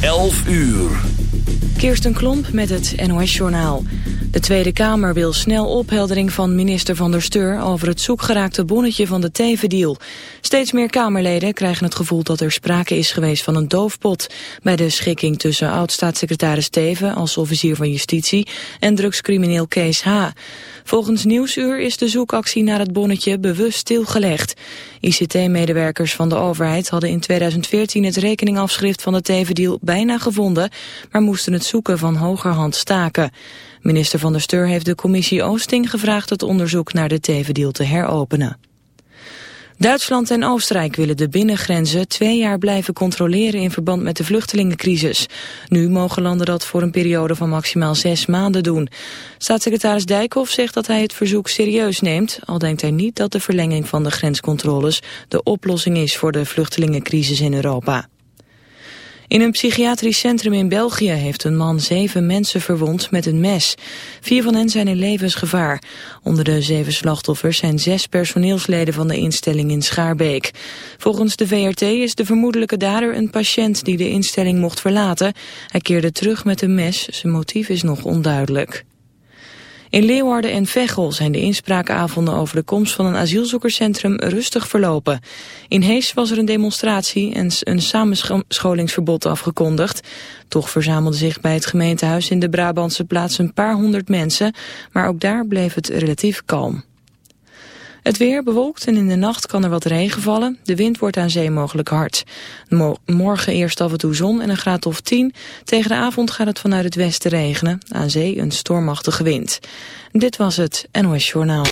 11 uur. Kirsten Klomp met het NOS-journaal. De Tweede Kamer wil snel opheldering van minister Van der Steur... over het zoekgeraakte bonnetje van de Teven-deal. Steeds meer Kamerleden krijgen het gevoel dat er sprake is geweest van een doofpot... bij de schikking tussen oud-staatssecretaris Teven als officier van justitie... en drugscrimineel Kees H. Volgens Nieuwsuur is de zoekactie naar het bonnetje bewust stilgelegd. ICT-medewerkers van de overheid hadden in 2014 het rekeningafschrift van de Teven-deal bijna gevonden... maar moesten het zoeken van hogerhand staken. Minister van der Steur heeft de commissie Oosting gevraagd het onderzoek naar de Teven-deal te heropenen. Duitsland en Oostenrijk willen de binnengrenzen twee jaar blijven controleren in verband met de vluchtelingencrisis. Nu mogen landen dat voor een periode van maximaal zes maanden doen. Staatssecretaris Dijkhoff zegt dat hij het verzoek serieus neemt, al denkt hij niet dat de verlenging van de grenscontroles de oplossing is voor de vluchtelingencrisis in Europa. In een psychiatrisch centrum in België heeft een man zeven mensen verwond met een mes. Vier van hen zijn in levensgevaar. Onder de zeven slachtoffers zijn zes personeelsleden van de instelling in Schaarbeek. Volgens de VRT is de vermoedelijke dader een patiënt die de instelling mocht verlaten. Hij keerde terug met een mes, zijn motief is nog onduidelijk. In Leeuwarden en Veghel zijn de inspraakavonden over de komst van een asielzoekerscentrum rustig verlopen. In Hees was er een demonstratie en een samenscholingsverbod afgekondigd. Toch verzamelden zich bij het gemeentehuis in de Brabantse plaats een paar honderd mensen, maar ook daar bleef het relatief kalm. Het weer bewolkt en in de nacht kan er wat regen vallen. De wind wordt aan zee mogelijk hard. morgen eerst af en toe zon en een graad of 10. Tegen de avond gaat het vanuit het westen regenen. Aan zee een stormachtige wind. Dit was het NOS Journaal.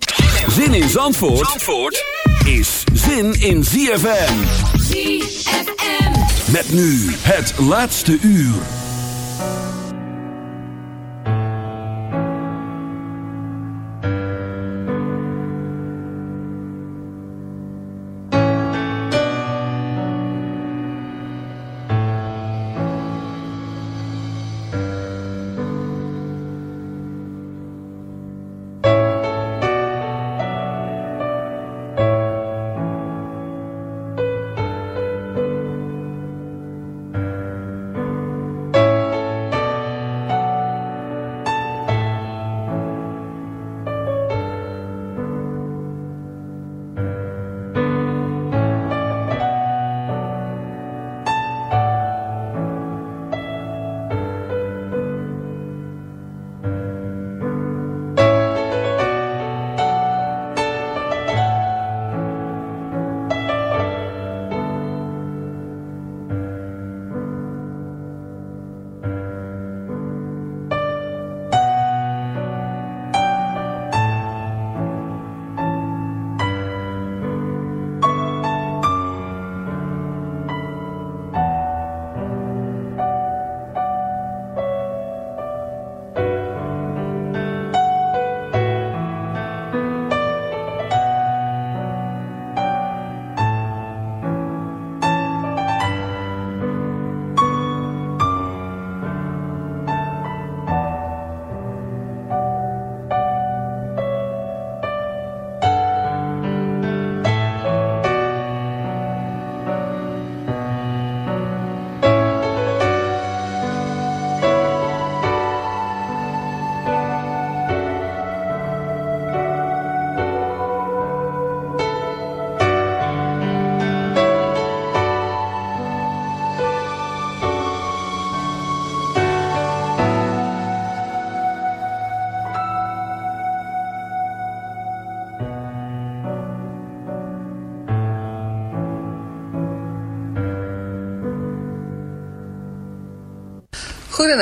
Zin in Zandvoort, Zandvoort is zin in ZFM. ZFM. Met nu het laatste uur.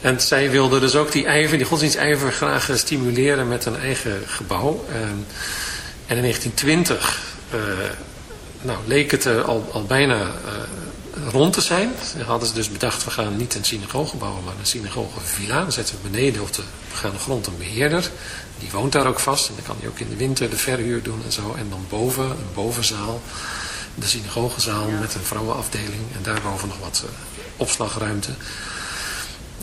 En zij wilden dus ook die ijver, die godsdienstijver graag stimuleren met een eigen gebouw. En, en in 1920 nou, leek het er al, al bijna rond te zijn. Dan hadden ze dus bedacht, we gaan niet een synagoge bouwen, maar een synagogevilla. Dan zetten we beneden op de begaande grond een beheerder. Die woont daar ook vast. En dan kan hij ook in de winter de verhuur doen en zo. En dan boven, een bovenzaal, de synagogezaal met een vrouwenafdeling. En daarboven nog wat uh, opslagruimte.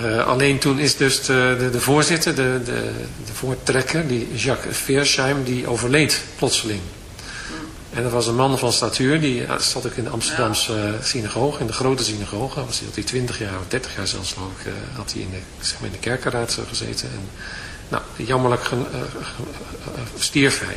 Uh, alleen toen is dus de, de, de voorzitter, de, de, de voortrekker, die Jacques Versheim, die overleed plotseling. En dat was een man van statuur, die zat ook in de Amsterdamse ja. synagoge, in de grote synagoge. Was hij, had hij 20 jaar of 30 jaar zelfs uh, had hij in de, zeg maar in de kerkenraad gezeten. En, nou, jammerlijk stierf hij.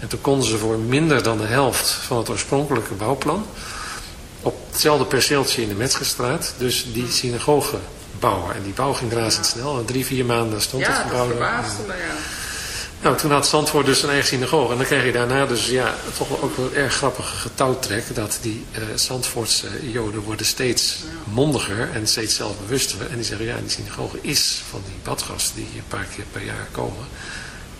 En toen konden ze voor minder dan de helft van het oorspronkelijke bouwplan... op hetzelfde perceeltje in de Metzgerstraat, dus die synagoge bouwen. En die bouw ging razendsnel. En drie, vier maanden stond ja, het gebouw. Ja, me, ja. Nou, toen had Zandvoort dus een eigen synagoge. En dan kreeg je daarna dus ja, toch wel ook wel erg grappige getouwtrek. Dat die uh, Zandvoortse joden worden steeds mondiger en steeds zelfbewuster. En die zeggen, ja, die synagoge is van die badgasten die een paar keer per jaar komen.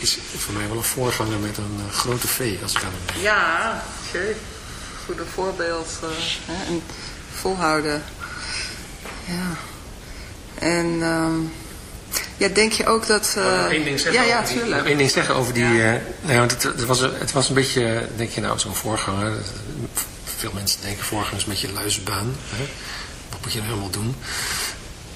is voor mij wel een voorganger met een uh, grote V, als ik aan hem denk. Ja, oké. Goede voorbeeld. Uh, hè, en volhouden. Ja. En um, ja, denk je ook dat... Uh, Eén ding zeggen ja, ja, over die, één ding zeggen over die... Ja. nou, want het, het, was, het was een beetje, denk je nou, zo'n voorganger. Veel mensen denken voorganger is een beetje luisbaan. Hè? Wat moet je nou helemaal doen?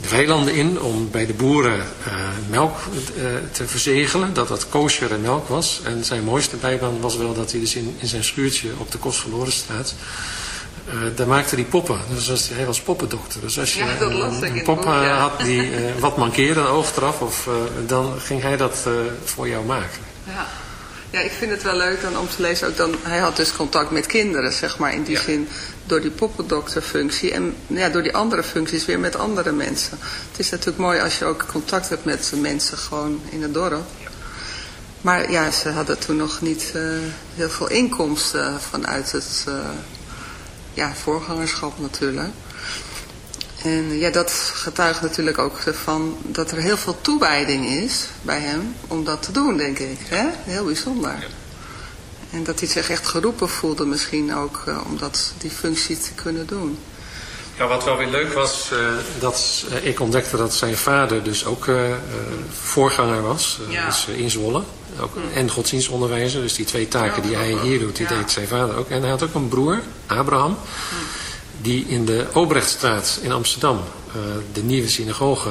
de weilanden in om bij de boeren uh, melk uh, te verzegelen, dat dat kosher melk was. En zijn mooiste bijbaan was wel dat hij dus in, in zijn schuurtje op de Kostverlorenstraat, uh, daar maakte hij poppen. Dus als, hij was poppendokter. Dus als je ja, een, een pop ja. had die wat mankeerde, een oog eraf, of, dan ging hij dat voor jou maken. Ja. Ja, ik vind het wel leuk dan om te lezen. Ook dan, hij had dus contact met kinderen, zeg maar, in die ja. zin door die poppendokterfunctie. En ja, door die andere functies weer met andere mensen. Het is natuurlijk mooi als je ook contact hebt met mensen gewoon in het dorp. Maar ja, ze hadden toen nog niet uh, heel veel inkomsten vanuit het uh, ja, voorgangerschap natuurlijk. En ja, dat getuigt natuurlijk ook ervan dat er heel veel toewijding is bij hem om dat te doen, denk ik. Hè? Heel bijzonder. En dat hij zich echt geroepen voelde misschien ook uh, om dat, die functie te kunnen doen. Ja, wat wel weer leuk was, uh, dat uh, ik ontdekte dat zijn vader dus ook voorganger was. Ja. Dus in Zwolle. Ook, mm. En godsdienstonderwijzer. Dus die twee taken die hij hier doet, die ja. deed zijn vader ook. En hij had ook een broer, Abraham. Mm die in de Obrechtstraat in Amsterdam de nieuwe synagoge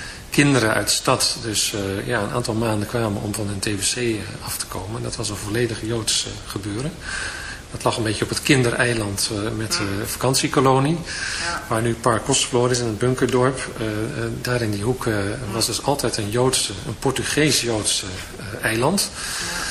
kinderen uit de stad dus ja, een aantal maanden kwamen om van hun TBC af te komen. Dat was een volledig Joods gebeuren. Dat lag een beetje op het kindereiland uh, met de vakantiekolonie. Ja. Waar nu Park Kostverloren is in het bunkerdorp. Uh, uh, daar in die hoek was dus altijd een Joodse, een Portugees-Joodse eiland. Ja.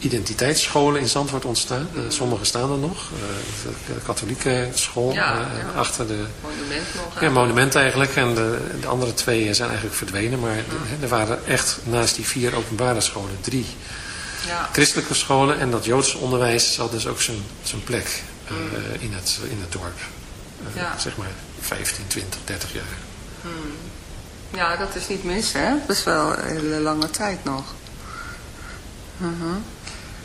identiteitsscholen in Zandvoort ontstaan. Uh, sommige staan er nog. Uh, de katholieke school ja, uh, ja. achter de... Monument nog. Ja, monument eigenlijk. En de, de, andere twee zijn eigenlijk verdwenen. Maar er waren echt naast die vier openbare scholen drie ja. christelijke scholen. En dat Joodse onderwijs had dus ook zijn, zijn plek mm. in, het, in het dorp. Zeg maar 15, 20, 30 jaar. Mm. Ja, dat is niet mis hè. Dat is wel een hele lange tijd nog. Uh -huh.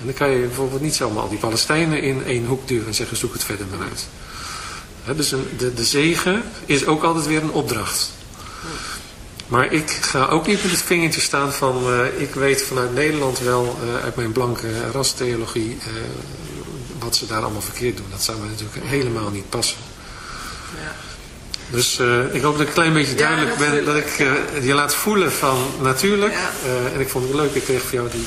En dan kan je bijvoorbeeld niet zomaar al die Palestijnen in één hoek duwen en zeggen zoek het verder maar uit. dus een, de, de zegen is ook altijd weer een opdracht. Maar ik ga ook niet met het vingertje staan van, uh, ik weet vanuit Nederland wel, uh, uit mijn blanke rastheologie, uh, wat ze daar allemaal verkeerd doen. Dat zou me natuurlijk helemaal niet passen. Dus ik hoop dat ik een klein beetje duidelijk ja, ben, dat ik je laat voelen van natuurlijk. Ja. En ik vond het leuk, ik kreeg van jou die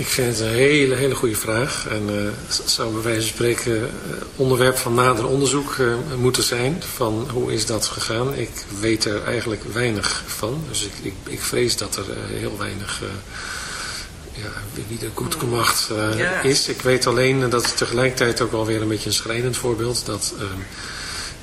Ik vind het een hele, hele goede vraag. En eh, het zou bij wijze van spreken eh, onderwerp van nader onderzoek eh, moeten zijn. Van hoe is dat gegaan? Ik weet er eigenlijk weinig van. Dus ik, ik, ik vrees dat er heel weinig... ja, wie goed gemacht eh, Ja. is. Ik weet alleen dat het tegelijkertijd ook wel weer een beetje een schrijnend voorbeeld. Dat eh,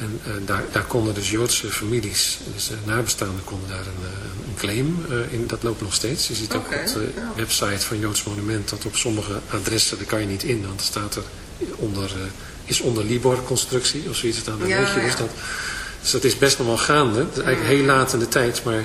En eh, daar, daar konden dus Joodse families, dus eh, nabestaanden konden daar een, eh, een claim in. Dat loopt nog steeds. Je ziet ook op de ja. website van Joods Monument dat op sommige adressen, daar kan je niet in, want er staat er onder, is onder Libor-constructie of zoiets. Dan Ja, weet je dus dat, dus dat is best nog wel gaande. Het is eigenlijk heel laat in de tijd, maar Ja.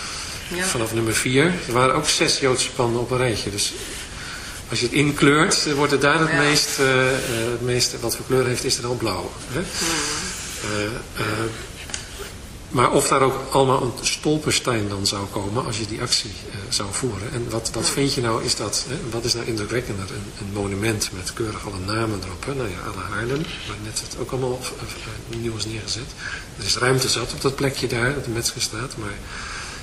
Ja. Vanaf nummer 4. Er waren ook zes Joodse panden op een rijtje. Dus als je het inkleurt, wordt het daar het, ja. meest, uh, het meest, wat voor kleur heeft, is er dan blauw. Hè? Uh, uh, maar of daar ook allemaal een stolperstein dan zou komen als je die actie zou voeren. En wat, wat vind je nou, is dat, hè, wat is nou indrukwekkender? Een, een, monument met keurig alle namen erop. Hè? Nou ja, alle Haarlem, waar net het ook allemaal nieuw is neergezet. Er is ruimte zat op dat plekje daar, dat de Metzger staat, maar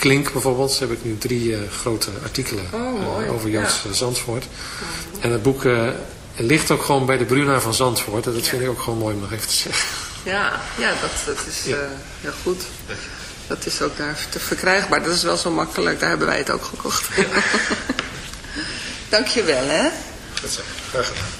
Klink bijvoorbeeld, heb ik nu drie grote artikelen oh, over Joods ja. Zandvoort. Oh. En het boek ligt ook gewoon bij de Bruna van Zandvoort. En dat vind ik ook gewoon mooi om nog even te zeggen. Ja, ja dat, dat is ja. Heel goed. Dat is ook daar te verkrijgbaar. Dat is wel zo makkelijk. Daar hebben wij het ook gekocht. Dankjewel, hè. Goed zo. Graag gedaan.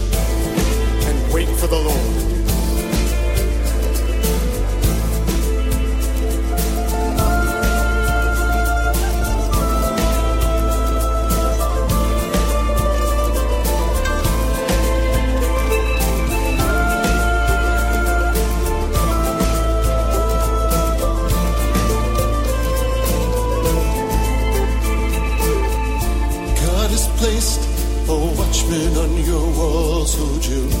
Wait for the Lord. placed a watchman on your walls who you